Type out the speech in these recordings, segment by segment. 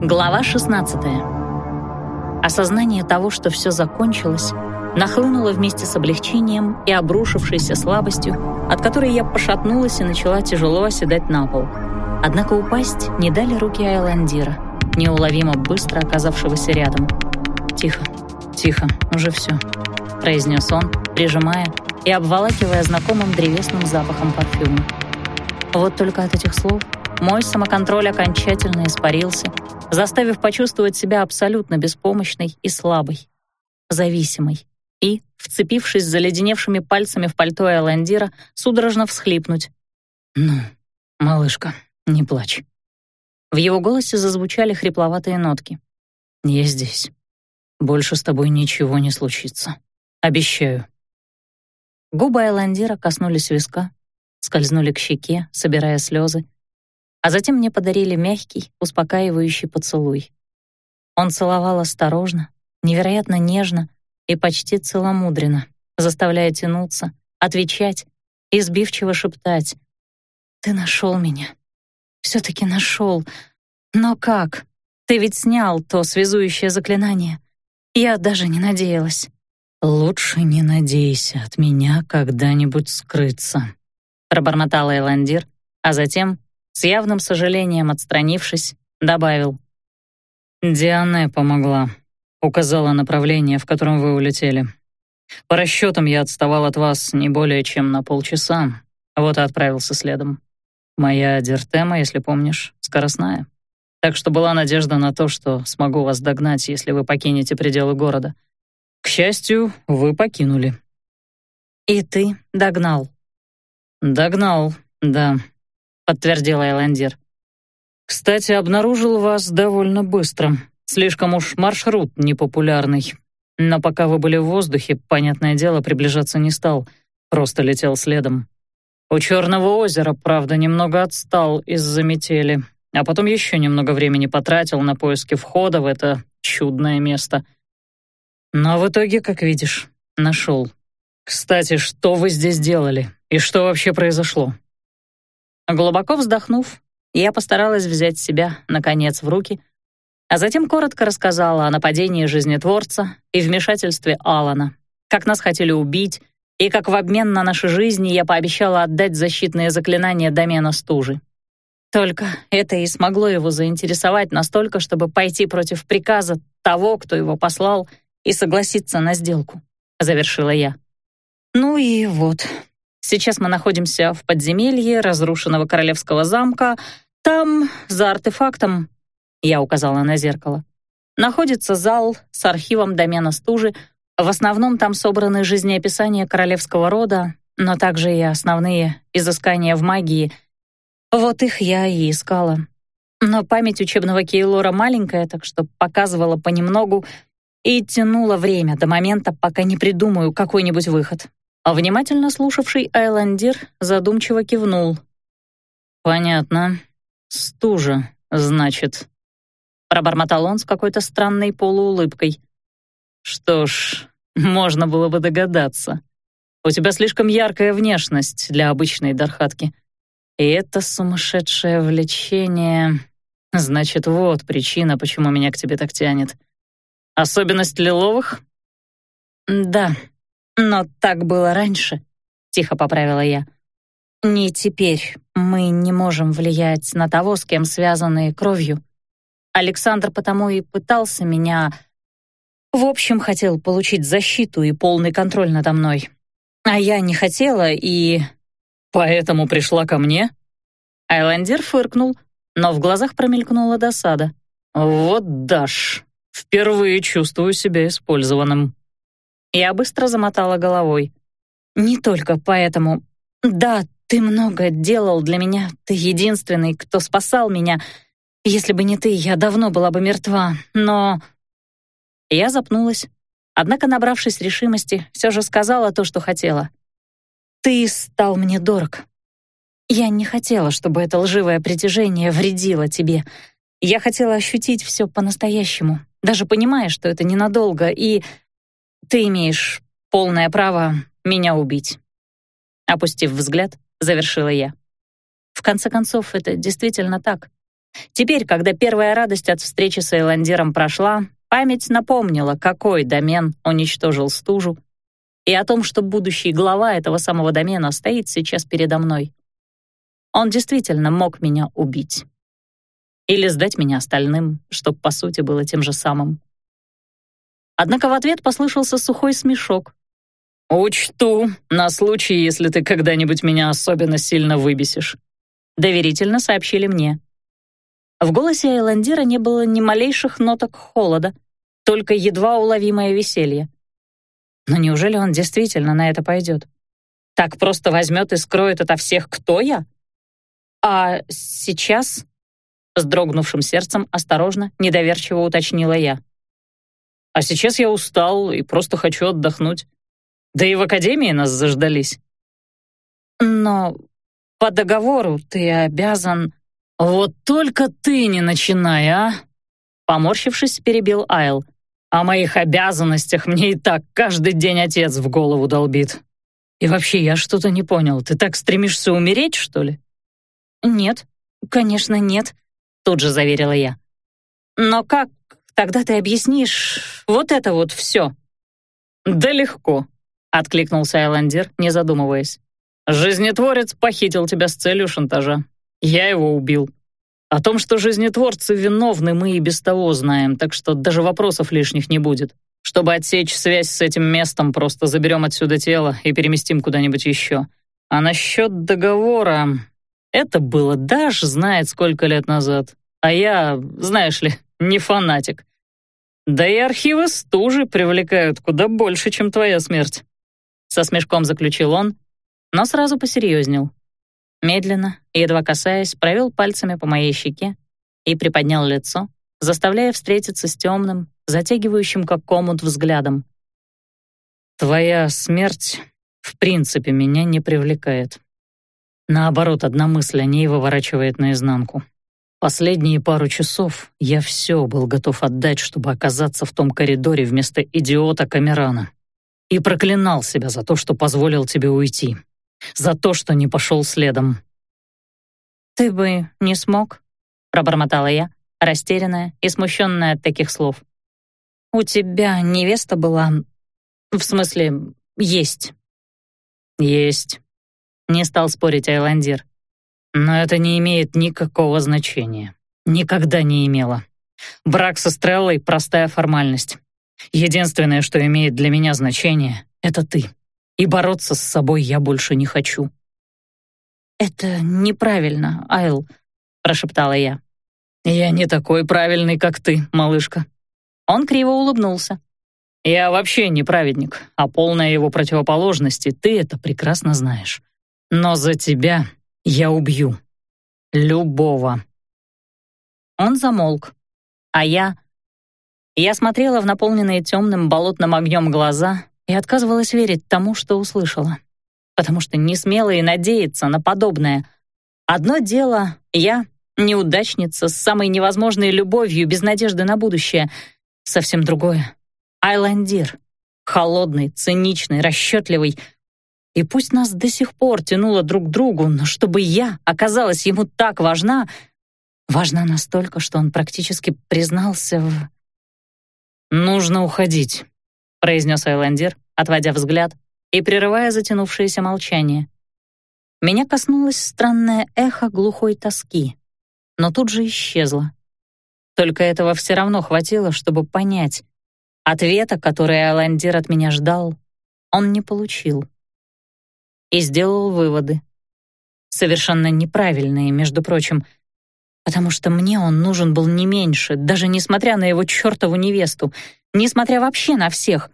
Глава 16. Осознание того, что все закончилось, нахлынуло вместе с облегчением и обрушившейся слабостью, от которой я пошатнулась и начала тяжело оседать на пол. Однако упасть не дали руки Айландира, неуловимо быстро оказавшегося рядом. «Тихо, тихо, уже все», — произнес он, прижимая и обволакивая знакомым древесным запахом парфюма. Вот только от этих слов мой самоконтроль окончательно испарился, заставив почувствовать себя абсолютно беспомощной и слабой, зависимой, и, вцепившись заледеневшими пальцами в пальто Эландира, судорожно всхлипнуть. «Ну, малышка, не плачь». В его голосе зазвучали хрипловатые нотки. «Я здесь. Больше с тобой ничего не случится. Обещаю». Губы Эландира коснулись виска, скользнули к щеке, собирая слезы, а затем мне подарили мягкий, успокаивающий поцелуй. Он целовал осторожно, невероятно нежно и почти целомудренно, заставляя тянуться, отвечать и сбивчиво шептать. «Ты нашел меня. Все-таки нашел. Но как? Ты ведь снял то связующее заклинание. Я даже не надеялась». «Лучше не надейся от меня когда-нибудь скрыться», пробормотал Эландир, а затем с явным сожалением отстранившись, добавил. «Диане помогла. Указала направление, в котором вы улетели. По расчетам я отставал от вас не более чем на полчаса, вот и отправился следом. Моя дертема, если помнишь, скоростная. Так что была надежда на то, что смогу вас догнать, если вы покинете пределы города. К счастью, вы покинули». «И ты догнал?» «Догнал, да», подтвердил Эландир. Кстати, обнаружил вас довольно быстро. Слишком уж маршрут непопулярный. Но пока вы были в воздухе, понятное дело, приближаться не стал, просто летел следом. У Черного озера, правда, немного отстал из-за метели, а потом еще немного времени потратил на поиски входа в это чудное место. Но в итоге, как видишь, нашел. Кстати, что вы здесь делали и что вообще произошло? Глубоко вздохнув, я постаралась взять себя, наконец, в руки, а затем коротко рассказала о нападении жизнетворца и вмешательстве Алана, как нас хотели убить, и как в обмен на наши жизни я пообещала отдать защитные заклинания домена стужи. Только это и смогло его заинтересовать настолько, чтобы пойти против приказа того, кто его послал, и согласиться на сделку, завершила я. Ну и вот, Сейчас мы находимся в подземелье разрушенного королевского замка. Там, за артефактом, я указала на зеркало, находится зал с архивом домена стужи. В основном там собраны жизнеописания королевского рода, но также и основные изыскания в магии. Вот их я и искала. Но память учебного Кейлора маленькая, так что показывала понемногу и тянула время до момента, пока не придумаю какой-нибудь выход. А внимательно слушавший Айландир задумчиво кивнул. «Понятно. Стужа, значит». Пробормотал он с какой-то странной полуулыбкой. «Что ж, можно было бы догадаться. У тебя слишком яркая внешность для обычной дархатки. И это сумасшедшее влечение... Значит, вот причина, почему меня к тебе так тянет. Особенность лиловых?» «Да», но так было раньше, тихо поправила я. Не теперь. Мы не можем влиять на того, с кем связаны кровью. Александр потому и пытался меня... В общем, хотел получить защиту и полный контроль надо мной. А я не хотела и... Поэтому пришла ко мне? Айлендер фыркнул, но в глазах промелькнула досада. Вот Даш, впервые чувствую себя использованным. Я быстро замотала головой. «Не только поэтому. Да, ты много делал для меня. Ты единственный, кто спасал меня. Если бы не ты, я давно была бы мертва. Но...» Я запнулась, однако, набравшись решимости, все же сказала то, что хотела. «Ты стал мне дорог. Я не хотела, чтобы это лживое притяжение вредило тебе. Я хотела ощутить все по-настоящему, даже понимая, что это ненадолго, и ты имеешь полное право меня убить. Опустив взгляд, завершила я. В конце концов, это действительно так. Теперь, когда первая радость от встречи с Эйландером прошла, память напомнила, какой домен уничтожил стужу, и о том, что будущий глава этого самого домена стоит сейчас передо мной. Он действительно мог меня убить. Или сдать меня остальным, что, по сути, было тем же самым. Однако в ответ послышался сухой смешок. «Учту, на случай, если ты когда-нибудь меня особенно сильно выбесишь», — доверительно сообщили мне. В голосе Айландира не было ни малейших ноток холода, только едва уловимое веселье. Но неужели он действительно на это пойдет? Так просто возьмет и скроет ото всех, кто я? А сейчас, с дрогнувшим сердцем, осторожно, недоверчиво уточнила я. А сейчас я устал и просто хочу отдохнуть. Да и в академии нас заждались. Но по договору ты обязан... Вот только ты не начинай, а? Поморщившись, перебил Айл. О моих обязанностях мне и так каждый день отец в голову долбит. И вообще, я что-то не понял. Ты так стремишься умереть, что ли? Нет, конечно, нет, тут же заверила я. Но как тогда ты объяснишь вот это вот все? Да легко, откликнулся Айландер, не задумываясь. Жизнетворец похитил тебя с целью шантажа. Я его убил. О том, что жизнетворцы виновны, мы и без того знаем, так что даже вопросов лишних не будет. Чтобы отсечь связь с этим местом, просто заберем отсюда тело и переместим куда-нибудь еще. А насчет договора... Это было даже знает сколько лет назад. А я, знаешь ли, не фанатик. Да и архивы стужи привлекают куда больше, чем твоя смерть. Со смешком заключил он, но сразу посерьезнел. Медленно, едва касаясь, провел пальцами по моей щеке и приподнял лицо, заставляя встретиться с темным, затягивающим как комут взглядом. «Твоя смерть, в принципе, меня не привлекает. Наоборот, одна мысль о ней выворачивает наизнанку. Последние пару часов я все был готов отдать, чтобы оказаться в том коридоре вместо идиота Камерана. И проклинал себя за то, что позволил тебе уйти за то, что не пошел следом. «Ты бы не смог?» — пробормотала я, растерянная и смущенная от таких слов. «У тебя невеста была... В смысле, есть». «Есть», — не стал спорить Айландир. «Но это не имеет никакого значения. Никогда не имело. Брак со Стреллой — простая формальность. Единственное, что имеет для меня значение, — это ты и бороться с собой я больше не хочу». «Это неправильно, Айл», — прошептала я. «Я не такой правильный, как ты, малышка». Он криво улыбнулся. «Я вообще не праведник, а полная его противоположность, и ты это прекрасно знаешь. Но за тебя я убью. Любого». Он замолк, а я... Я смотрела в наполненные темным болотным огнем глаза и отказывалась верить тому, что услышала, потому что не смела и надеяться на подобное. Одно дело — я, неудачница, с самой невозможной любовью, без надежды на будущее. Совсем другое — Айландир, холодный, циничный, расчетливый. И пусть нас до сих пор тянуло друг к другу, но чтобы я оказалась ему так важна, важна настолько, что он практически признался в... «Нужно уходить», произнес Айлендер, отводя взгляд и прерывая затянувшееся молчание. Меня коснулось странное эхо глухой тоски, но тут же исчезло. Только этого все равно хватило, чтобы понять. Ответа, который Айлендер от меня ждал, он не получил. И сделал выводы. Совершенно неправильные, между прочим, потому что мне он нужен был не меньше, даже несмотря на его чертову невесту, несмотря вообще на всех.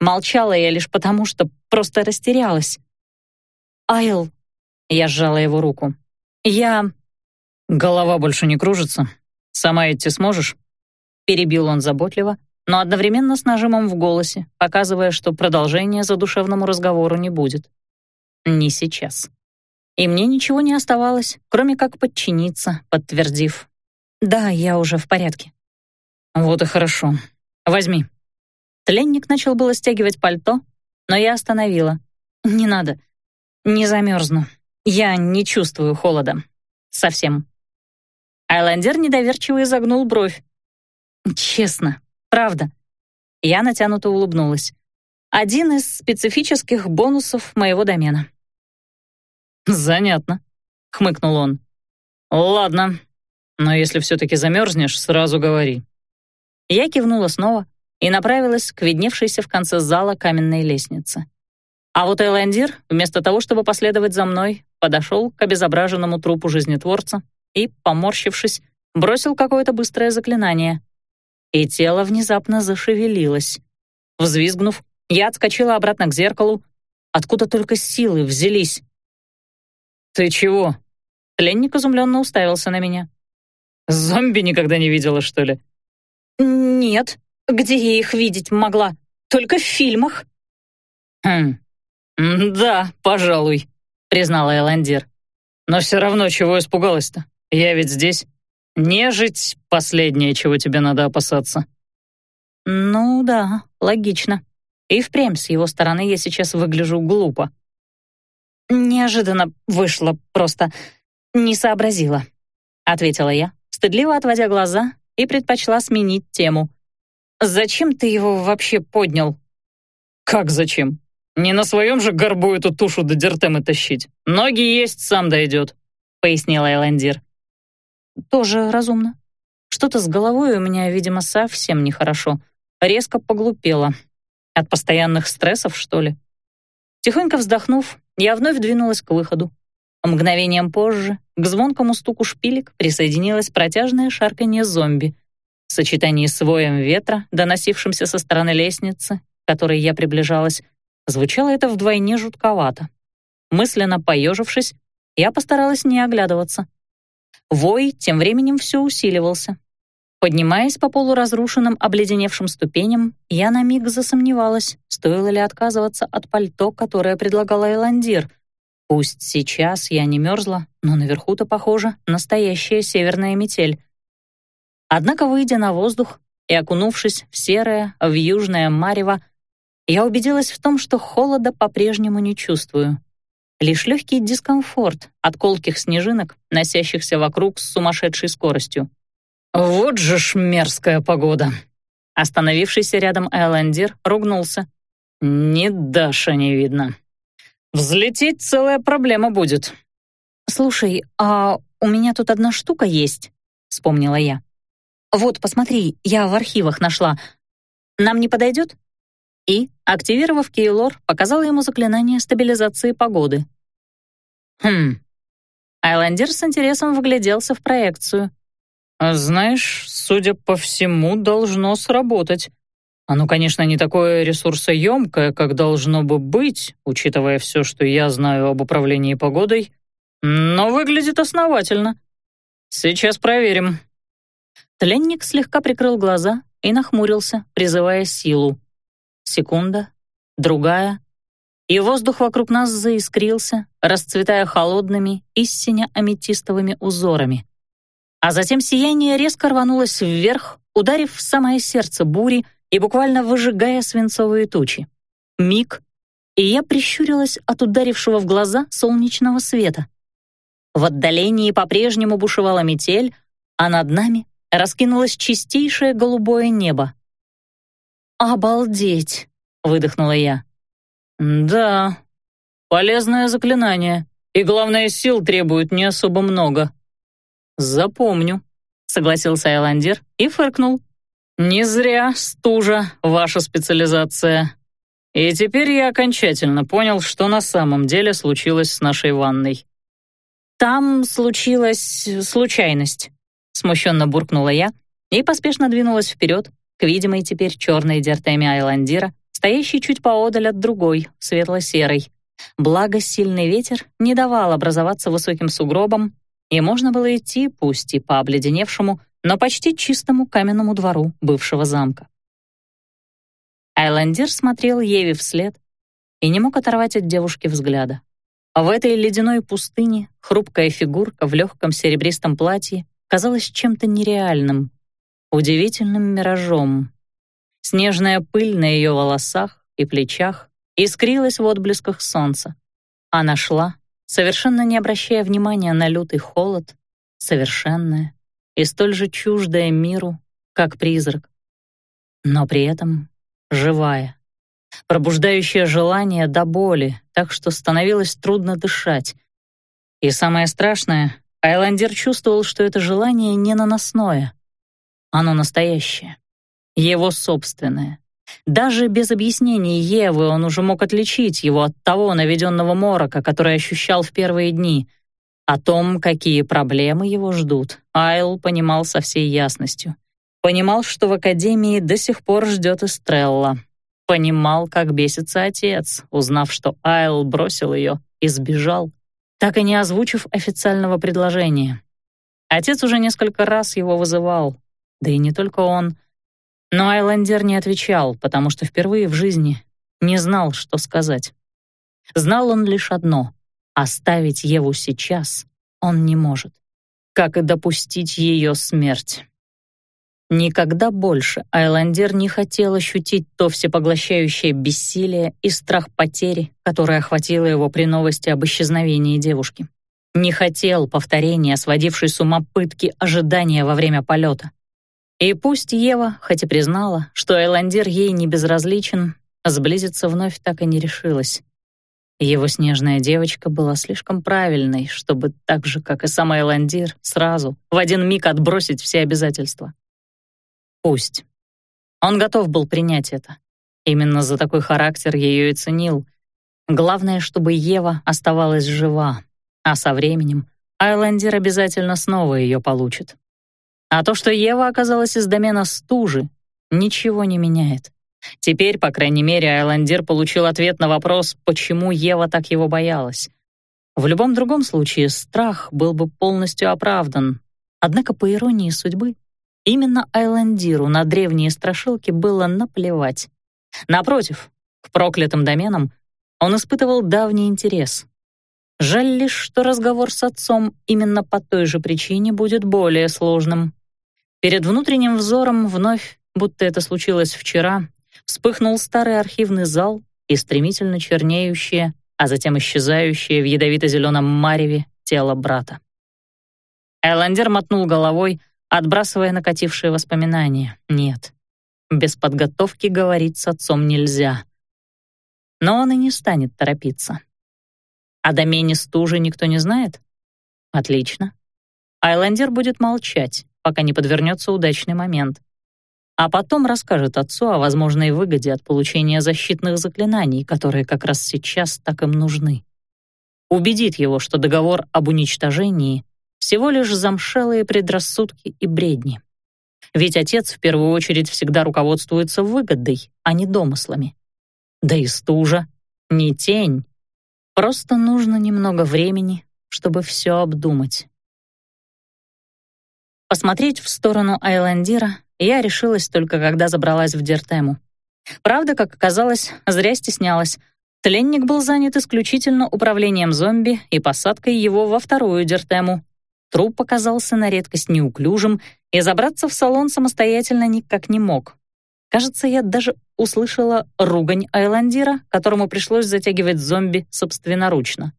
Молчала я лишь потому, что просто растерялась. «Айл», — я сжала его руку, — «я...» «Голова больше не кружится? Сама идти сможешь?» Перебил он заботливо, но одновременно с нажимом в голосе, показывая, что продолжения задушевному разговору не будет. Не сейчас. И мне ничего не оставалось, кроме как подчиниться, подтвердив. «Да, я уже в порядке». «Вот и хорошо. Возьми». Тленник начал было стягивать пальто, но я остановила. «Не надо. Не замерзну. Я не чувствую холода. Совсем». Айландер недоверчиво изогнул бровь. «Честно, правда». Я натянуто улыбнулась. «Один из специфических бонусов моего домена». «Занятно», — хмыкнул он. «Ладно, но если все-таки замерзнешь, сразу говори». Я кивнула снова и направилась к видневшейся в конце зала каменной лестнице. А вот Эландир, вместо того, чтобы последовать за мной, подошел к обезображенному трупу жизнетворца и, поморщившись, бросил какое-то быстрое заклинание. И тело внезапно зашевелилось. Взвизгнув, я отскочила обратно к зеркалу. Откуда только силы взялись? «Ты чего?» Пленник изумленно уставился на меня. «Зомби никогда не видела, что ли?» «Нет. Где я их видеть могла? Только в фильмах». «Хм. Да, пожалуй», — признала Эландир. «Но все равно чего испугалась-то? Я ведь здесь. Нежить — последнее, чего тебе надо опасаться». «Ну да, логично. И впрямь с его стороны я сейчас выгляжу глупо». «Неожиданно вышло просто. Не сообразила», — ответила я, стыдливо отводя глаза и предпочла сменить тему. «Зачем ты его вообще поднял?» «Как зачем? Не на своем же горбу эту тушу до дертемы тащить. Ноги есть, сам дойдет», — пояснила Эландир. «Тоже разумно. Что-то с головой у меня, видимо, совсем нехорошо. Резко поглупела. От постоянных стрессов, что ли?» Тихонько вздохнув, я вновь двинулась к выходу. Мгновением позже к звонкому стуку шпилек присоединилось протяжное шарканье зомби. В сочетании с воем ветра, доносившимся со стороны лестницы, к которой я приближалась, звучало это вдвойне жутковато. Мысленно поежившись, я постаралась не оглядываться. Вой тем временем все усиливался. Поднимаясь по полуразрушенным обледеневшим ступеням, я на миг засомневалась, стоило ли отказываться от пальто, которое предлагала Эландир. Пусть сейчас я не мерзла, но наверху-то, похоже, настоящая северная метель. Однако, выйдя на воздух и окунувшись в серое, в южное марево, я убедилась в том, что холода по-прежнему не чувствую. Лишь легкий дискомфорт от колких снежинок, носящихся вокруг с сумасшедшей скоростью. «Вот же ж мерзкая погода!» Остановившийся рядом Эландир ругнулся. «Ни Даша не видно. Взлететь целая проблема будет». «Слушай, а у меня тут одна штука есть», — вспомнила я. «Вот, посмотри, я в архивах нашла. Нам не подойдет?» И, активировав Кейлор, показала ему заклинание стабилизации погоды. «Хм». Айландер с интересом вгляделся в проекцию. А знаешь, судя по всему, должно сработать. Оно, конечно, не такое ресурсоемкое, как должно бы быть, учитывая все, что я знаю об управлении погодой, но выглядит основательно. Сейчас проверим. Тленник слегка прикрыл глаза и нахмурился, призывая силу. Секунда, другая, и воздух вокруг нас заискрился, расцветая холодными, истинно аметистовыми узорами. А затем сияние резко рванулось вверх, ударив в самое сердце бури и буквально выжигая свинцовые тучи. Миг, и я прищурилась от ударившего в глаза солнечного света. В отдалении по-прежнему бушевала метель, а над нами раскинулось чистейшее голубое небо. «Обалдеть!» — выдохнула я. «Да, полезное заклинание, и, главное, сил требует не особо много», «Запомню», — согласился Айландер и фыркнул. «Не зря стужа — ваша специализация. И теперь я окончательно понял, что на самом деле случилось с нашей ванной». «Там случилась случайность», — смущенно буркнула я и поспешно двинулась вперед к видимой теперь черной дертеме Айландира, стоящей чуть поодаль от другой, светло-серой. Благо, сильный ветер не давал образоваться высоким сугробом, и можно было идти, пусть и по обледеневшему, но почти чистому каменному двору бывшего замка. Айландир смотрел Еве вслед и не мог оторвать от девушки взгляда. В этой ледяной пустыне хрупкая фигурка в легком серебристом платье казалась чем-то нереальным, удивительным миражом. Снежная пыль на ее волосах и плечах искрилась в отблесках солнца. Она шла, совершенно не обращая внимания на лютый холод, совершенная, и столь же чуждая миру, как призрак. Но при этом живая, пробуждающая желание до боли, так что становилось трудно дышать. И самое страшное, Айландер чувствовал, что это желание не наносное. Оно настоящее, его собственное. Даже без объяснений Евы он уже мог отличить его от того наведенного морока, который ощущал в первые дни. О том, какие проблемы его ждут, Айл понимал со всей ясностью. Понимал, что в Академии до сих пор ждет Эстрелла. Понимал, как бесится отец, узнав, что Айл бросил ее и сбежал, так и не озвучив официального предложения. Отец уже несколько раз его вызывал, да и не только он. Но Айлендер не отвечал, потому что впервые в жизни не знал, что сказать. Знал он лишь одно — оставить Еву сейчас он не может, как и допустить ее смерть. Никогда больше Айландер не хотел ощутить то всепоглощающее бессилие и страх потери, которое охватило его при новости об исчезновении девушки. Не хотел повторения сводившей с ума пытки ожидания во время полета. И пусть Ева, хоть и признала, что Айландер ей не безразличен, сблизиться вновь так и не решилась. Его снежная девочка была слишком правильной, чтобы так же, как и сам Айландир, сразу, в один миг отбросить все обязательства. Пусть. Он готов был принять это. Именно за такой характер ее и ценил. Главное, чтобы Ева оставалась жива, а со временем Айлендер обязательно снова ее получит. А то, что Ева оказалась из домена стужи, ничего не меняет. Теперь, по крайней мере, Айлендер получил ответ на вопрос, почему Ева так его боялась. В любом другом случае страх был бы полностью оправдан. Однако, по иронии судьбы, Именно Айландиру на древние страшилки было наплевать. Напротив, к проклятым доменам он испытывал давний интерес. Жаль лишь, что разговор с отцом именно по той же причине будет более сложным. Перед внутренним взором вновь, будто это случилось вчера, вспыхнул старый архивный зал и стремительно чернеющее, а затем исчезающее в ядовито-зеленом мареве тело брата. Айландер мотнул головой, отбрасывая накатившие воспоминания. Нет, без подготовки говорить с отцом нельзя. Но он и не станет торопиться. О домене стужи никто не знает? Отлично. Айлендер будет молчать, пока не подвернется удачный момент. А потом расскажет отцу о возможной выгоде от получения защитных заклинаний, которые как раз сейчас так им нужны. Убедит его, что договор об уничтожении всего лишь замшелые предрассудки и бредни. Ведь отец в первую очередь всегда руководствуется выгодой, а не домыслами. Да и стужа — не тень. Просто нужно немного времени, чтобы все обдумать. Посмотреть в сторону Айландира я решилась только когда забралась в Дертему. Правда, как оказалось, зря стеснялась. Тленник был занят исключительно управлением зомби и посадкой его во вторую Дертему, Труп оказался на редкость неуклюжим и забраться в салон самостоятельно никак не мог. Кажется, я даже услышала ругань Айландира, которому пришлось затягивать зомби собственноручно.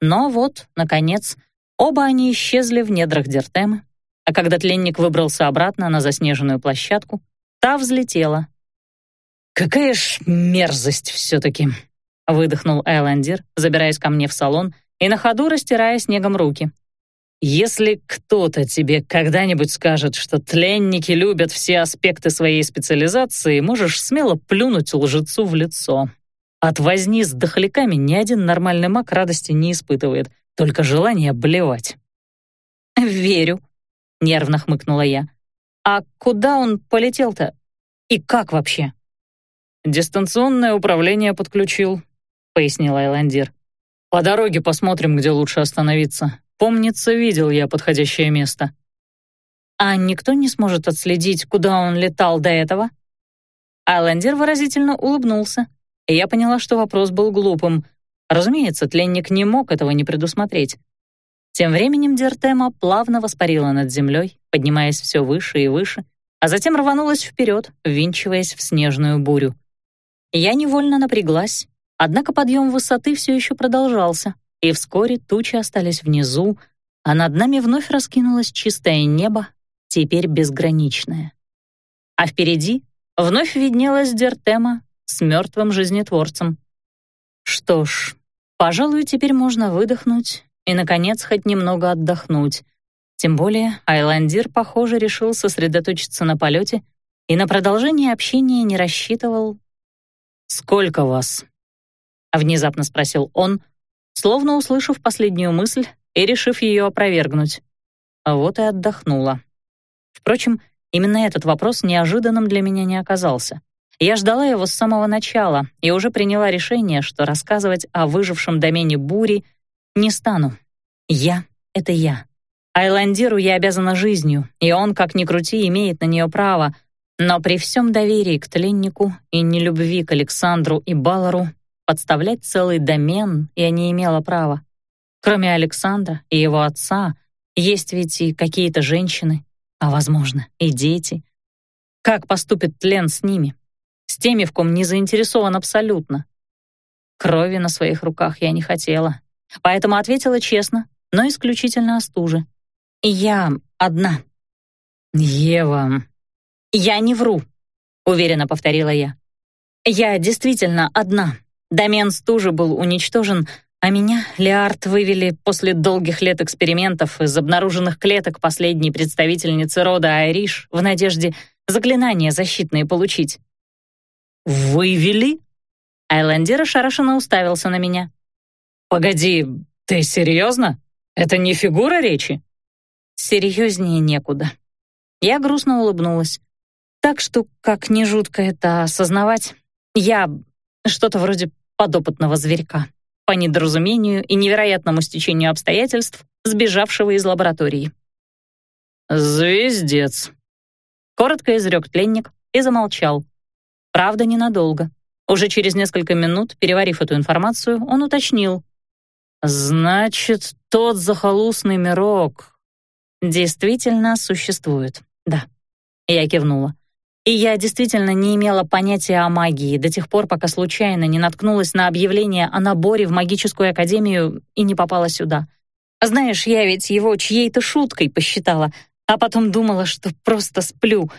Но вот, наконец, оба они исчезли в недрах Дертемы, а когда тленник выбрался обратно на заснеженную площадку, та взлетела. «Какая ж мерзость все-таки!» — выдохнул Айландир, забираясь ко мне в салон и на ходу растирая снегом руки. Если кто-то тебе когда-нибудь скажет, что тленники любят все аспекты своей специализации, можешь смело плюнуть лжецу в лицо. От возни с дохляками ни один нормальный маг радости не испытывает, только желание блевать. «Верю», — нервно хмыкнула я. «А куда он полетел-то? И как вообще?» «Дистанционное управление подключил», — пояснил Айландир. «По дороге посмотрим, где лучше остановиться. Помнится, видел я подходящее место. А никто не сможет отследить, куда он летал до этого? Айлендер выразительно улыбнулся, и я поняла, что вопрос был глупым. Разумеется, тленник не мог этого не предусмотреть. Тем временем Дертема плавно воспарила над землей, поднимаясь все выше и выше, а затем рванулась вперед, ввинчиваясь в снежную бурю. Я невольно напряглась, однако подъем высоты все еще продолжался, и вскоре тучи остались внизу, а над нами вновь раскинулось чистое небо, теперь безграничное. А впереди вновь виднелась Дертема с мертвым жизнетворцем. Что ж, пожалуй, теперь можно выдохнуть и, наконец, хоть немного отдохнуть. Тем более Айландир, похоже, решил сосредоточиться на полете и на продолжение общения не рассчитывал. «Сколько вас?» — внезапно спросил он, словно услышав последнюю мысль и решив ее опровергнуть. А вот и отдохнула. Впрочем, именно этот вопрос неожиданным для меня не оказался. Я ждала его с самого начала и уже приняла решение, что рассказывать о выжившем домене бури не стану. Я — это я. Айландиру я обязана жизнью, и он, как ни крути, имеет на нее право. Но при всем доверии к тленнику и нелюбви к Александру и Балару подставлять целый домен я не имела права. Кроме Александра и его отца, есть ведь и какие-то женщины, а, возможно, и дети. Как поступит Тлен с ними? С теми, в ком не заинтересован абсолютно. Крови на своих руках я не хотела, поэтому ответила честно, но исключительно остуже. «Я одна». «Ева...» «Я не вру», — уверенно повторила я. «Я действительно одна. Домен стужи был уничтожен, а меня Леард вывели после долгих лет экспериментов из обнаруженных клеток последней представительницы рода Айриш в надежде заклинания защитные получить. «Вывели?» Айлендер ошарашенно уставился на меня. «Погоди, ты серьезно? Это не фигура речи?» Серьезнее некуда. Я грустно улыбнулась. Так что, как не жутко это осознавать, я что-то вроде подопытного зверька, по недоразумению и невероятному стечению обстоятельств, сбежавшего из лаборатории. «Звездец», — коротко изрек тленник и замолчал. Правда, ненадолго. Уже через несколько минут, переварив эту информацию, он уточнил. «Значит, тот захолустный мирок действительно существует, да». Я кивнула. И я действительно не имела понятия о магии до тех пор, пока случайно не наткнулась на объявление о наборе в магическую академию и не попала сюда. Знаешь, я ведь его чьей-то шуткой посчитала, а потом думала, что просто сплю.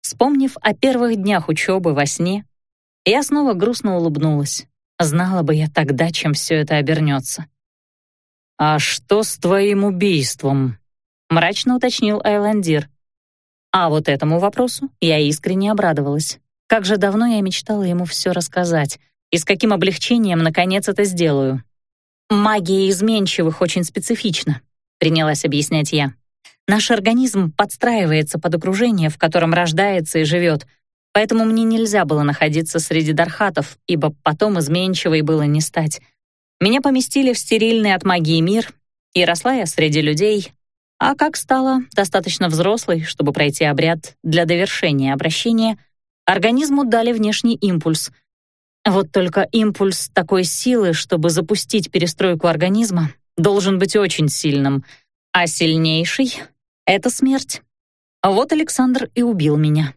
Вспомнив о первых днях учебы во сне, я снова грустно улыбнулась. Знала бы я тогда, чем все это обернется. «А что с твоим убийством?» — мрачно уточнил Айландир. А вот этому вопросу я искренне обрадовалась. Как же давно я мечтала ему все рассказать, и с каким облегчением, наконец, это сделаю. «Магия изменчивых очень специфична», — принялась объяснять я. «Наш организм подстраивается под окружение, в котором рождается и живет, поэтому мне нельзя было находиться среди дархатов, ибо потом изменчивой было не стать. Меня поместили в стерильный от магии мир, и росла я среди людей, а как стала достаточно взрослой, чтобы пройти обряд для довершения обращения, организму дали внешний импульс. Вот только импульс такой силы, чтобы запустить перестройку организма, должен быть очень сильным, а сильнейший — это смерть. Вот Александр и убил меня.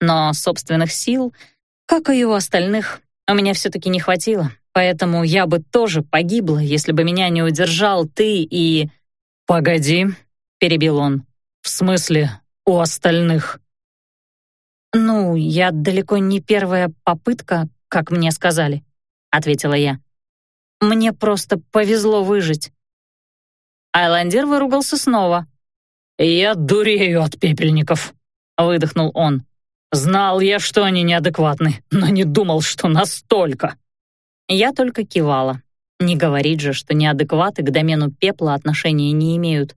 Но собственных сил, как и у остальных, у меня все-таки не хватило, поэтому я бы тоже погибла, если бы меня не удержал ты и... «Погоди», — перебил он. «В смысле, у остальных?» «Ну, я далеко не первая попытка, как мне сказали», — ответила я. «Мне просто повезло выжить». Айландер выругался снова. «Я дурею от пепельников», — выдохнул он. «Знал я, что они неадекватны, но не думал, что настолько». Я только кивала. Не говорит же, что неадекваты к домену пепла отношения не имеют.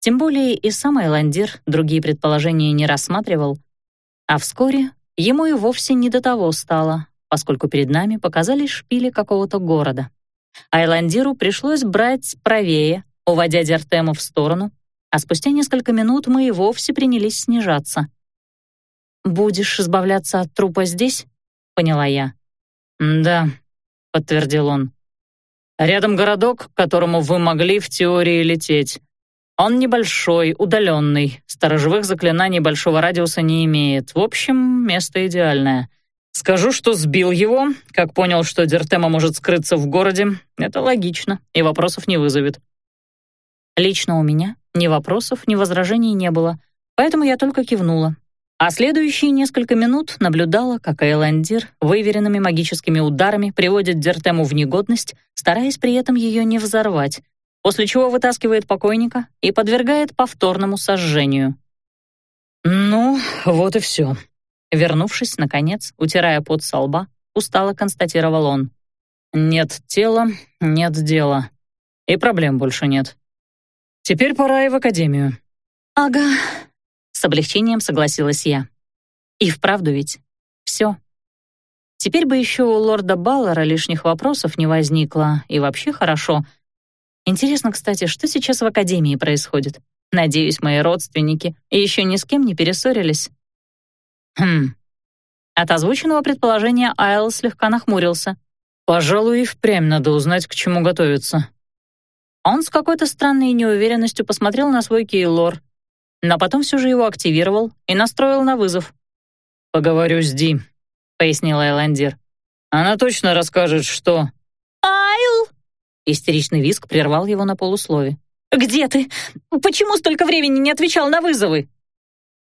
Тем более и сам Айландир другие предположения не рассматривал. А вскоре ему и вовсе не до того стало, поскольку перед нами показались шпили какого-то города. Айландиру пришлось брать правее, уводя Дертему в сторону, а спустя несколько минут мы и вовсе принялись снижаться. «Будешь избавляться от трупа здесь?» — поняла я. «Да», — подтвердил он. Рядом городок, к которому вы могли в теории лететь. Он небольшой, удаленный, сторожевых заклинаний большого радиуса не имеет. В общем, место идеальное. Скажу, что сбил его, как понял, что Дертема может скрыться в городе. Это логично и вопросов не вызовет. Лично у меня ни вопросов, ни возражений не было. поэтому я только кивнула. А следующие несколько минут наблюдала, как Эйландир выверенными магическими ударами приводит Дертему в негодность, стараясь при этом ее не взорвать, после чего вытаскивает покойника и подвергает повторному сожжению. «Ну, вот и все», Вернувшись, наконец, утирая пот со лба, устало констатировал он. «Нет тела, нет дела. И проблем больше нет. Теперь пора и в академию». «Ага», — с облегчением согласилась я. «И вправду ведь все. Теперь бы еще у лорда Баллара лишних вопросов не возникло, и вообще хорошо. Интересно, кстати, что сейчас в академии происходит? Надеюсь, мои родственники еще ни с кем не перессорились». «Хм». От озвученного предположения Айл слегка нахмурился. «Пожалуй, и впрямь надо узнать, к чему готовиться». Он с какой-то странной неуверенностью посмотрел на свой кейлор, но потом все же его активировал и настроил на вызов. «Поговорю с Ди», — пояснил Айландир. «Она точно расскажет, что...» «Айл!» Истеричный визг прервал его на полуслове. «Где ты? Почему столько времени не отвечал на вызовы?»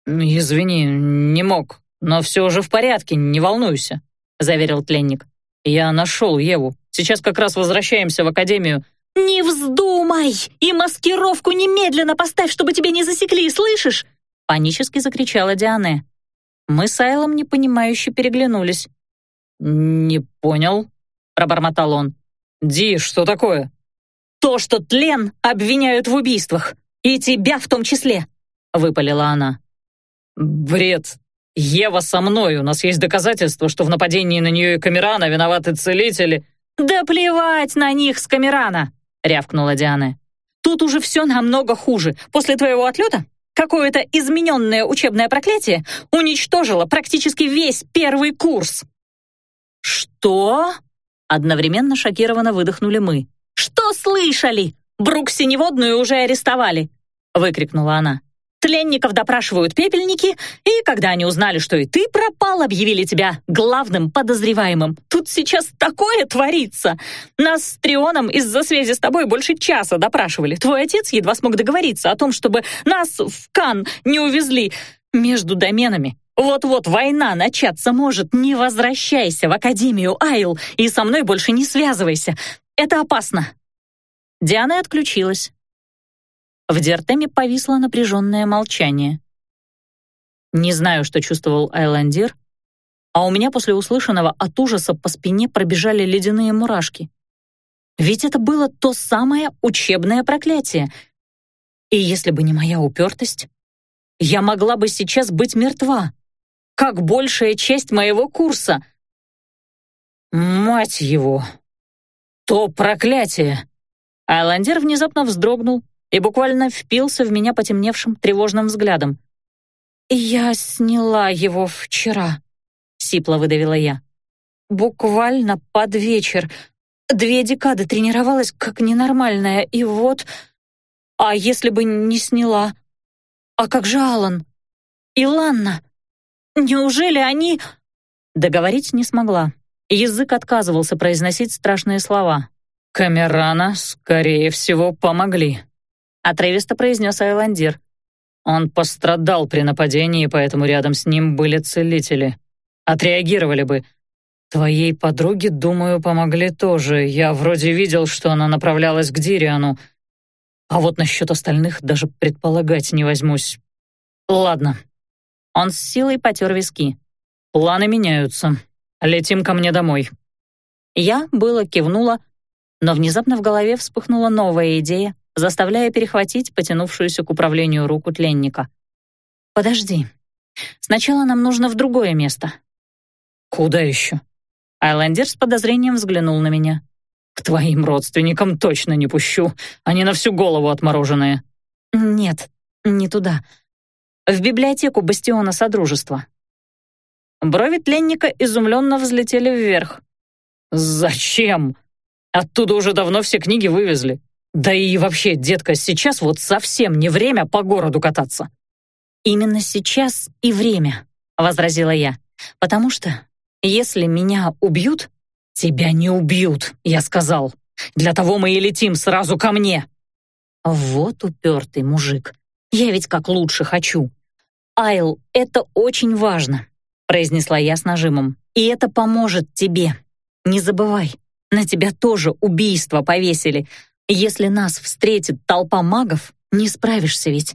«Извини, не мог, но все уже в порядке, не волнуйся», — заверил тленник. «Я нашел Еву. Сейчас как раз возвращаемся в академию». «Не вздумай! И маскировку немедленно поставь, чтобы тебя не засекли, слышишь?» Панически закричала Диане. Мы с Айлом непонимающе переглянулись. «Не понял», — пробормотал он. «Ди, что такое?» «То, что тлен обвиняют в убийствах, и тебя в том числе», — выпалила она. «Бред! Ева со мной, у нас есть доказательства, что в нападении на нее и Камерана виноваты целители». «Да плевать на них с Камерана!» — рявкнула Диана. «Тут уже все намного хуже. После твоего отлета какое-то измененное учебное проклятие уничтожило практически весь первый курс». «Что?» — одновременно шокированно выдохнули мы. «Что слышали? Брук Синеводную уже арестовали!» — выкрикнула она. Тленников допрашивают пепельники, и когда они узнали, что и ты пропал, объявили тебя главным подозреваемым. Тут сейчас такое творится. Нас с Трионом из-за связи с тобой больше часа допрашивали. Твой отец едва смог договориться о том, чтобы нас в Кан не увезли между доменами. Вот-вот война начаться может. Не возвращайся в Академию, Айл, и со мной больше не связывайся. Это опасно. Диана отключилась. В Диартеме повисло напряженное молчание. Не знаю, что чувствовал Айландир, а у меня после услышанного от ужаса по спине пробежали ледяные мурашки. Ведь это было то самое учебное проклятие. И если бы не моя упертость, я могла бы сейчас быть мертва, как большая часть моего курса. Мать его! То проклятие! Айландер внезапно вздрогнул, и буквально впился в меня потемневшим тревожным взглядом. «Я сняла его вчера», — сипло выдавила я. «Буквально под вечер. Две декады тренировалась как ненормальная, и вот... А если бы не сняла? А как же Алан? И Ланна? Неужели они...» Договорить не смогла. Язык отказывался произносить страшные слова. «Камерана, скорее всего, помогли», — отрывисто произнес Айландир. «Он пострадал при нападении, поэтому рядом с ним были целители. Отреагировали бы. Твоей подруге, думаю, помогли тоже. Я вроде видел, что она направлялась к Дириану. А вот насчет остальных даже предполагать не возьмусь. Ладно». Он с силой потер виски. «Планы меняются. Летим ко мне домой». Я было кивнула, но внезапно в голове вспыхнула новая идея, заставляя перехватить потянувшуюся к управлению руку тленника. «Подожди. Сначала нам нужно в другое место». «Куда еще?» Айлендер с подозрением взглянул на меня. «К твоим родственникам точно не пущу. Они на всю голову отмороженные». «Нет, не туда. В библиотеку Бастиона Содружества». Брови тленника изумленно взлетели вверх. «Зачем? Оттуда уже давно все книги вывезли. Да и вообще, детка, сейчас вот совсем не время по городу кататься. Именно сейчас и время, возразила я, потому что если меня убьют, тебя не убьют, я сказал. Для того мы и летим сразу ко мне. Вот упертый мужик. Я ведь как лучше хочу. Айл, это очень важно», — произнесла я с нажимом. «И это поможет тебе. Не забывай, на тебя тоже убийство повесили. Если нас встретит толпа магов, не справишься ведь.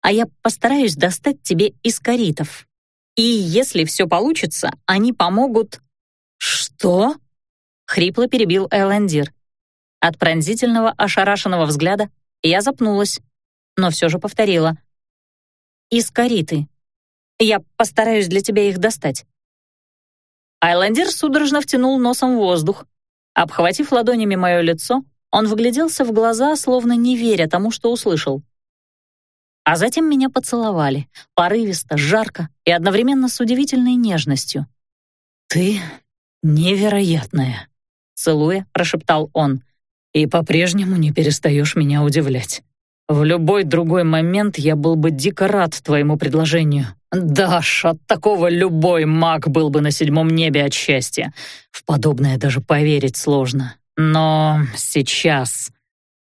А я постараюсь достать тебе искоритов. И если все получится, они помогут...» «Что?» — хрипло перебил Элендир. От пронзительного, ошарашенного взгляда я запнулась, но все же повторила. «Искориты. Я постараюсь для тебя их достать». Айлендер судорожно втянул носом воздух. Обхватив ладонями мое лицо, он вгляделся в глаза, словно не веря тому, что услышал. А затем меня поцеловали, порывисто, жарко и одновременно с удивительной нежностью. «Ты невероятная», — целуя, прошептал он, «и по-прежнему не перестаешь меня удивлять. В любой другой момент я был бы дико рад твоему предложению. Даш, от такого любой маг был бы на седьмом небе от счастья. В подобное даже поверить сложно. Но сейчас...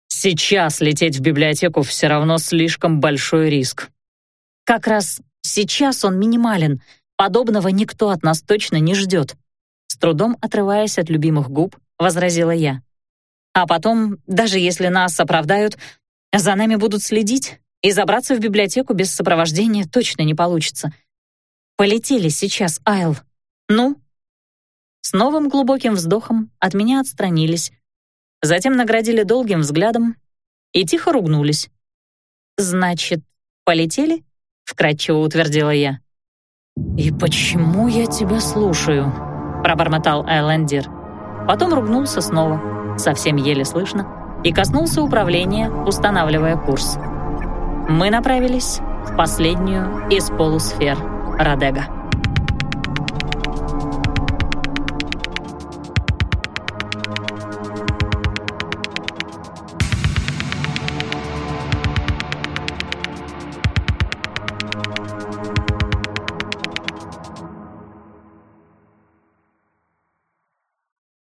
Сейчас лететь в библиотеку все равно слишком большой риск. Как раз сейчас он минимален. Подобного никто от нас точно не ждет. С трудом отрываясь от любимых губ, возразила я. А потом, даже если нас оправдают, за нами будут следить, и забраться в библиотеку без сопровождения точно не получится. Полетели сейчас, Айл. Ну? С новым глубоким вздохом от меня отстранились, затем наградили долгим взглядом и тихо ругнулись. «Значит, полетели?» — вкратчиво утвердила я. «И почему я тебя слушаю?» — пробормотал Айлендер. Потом ругнулся снова, совсем еле слышно, и коснулся управления, устанавливая курс. Мы направились в последнюю из полусфер Радега.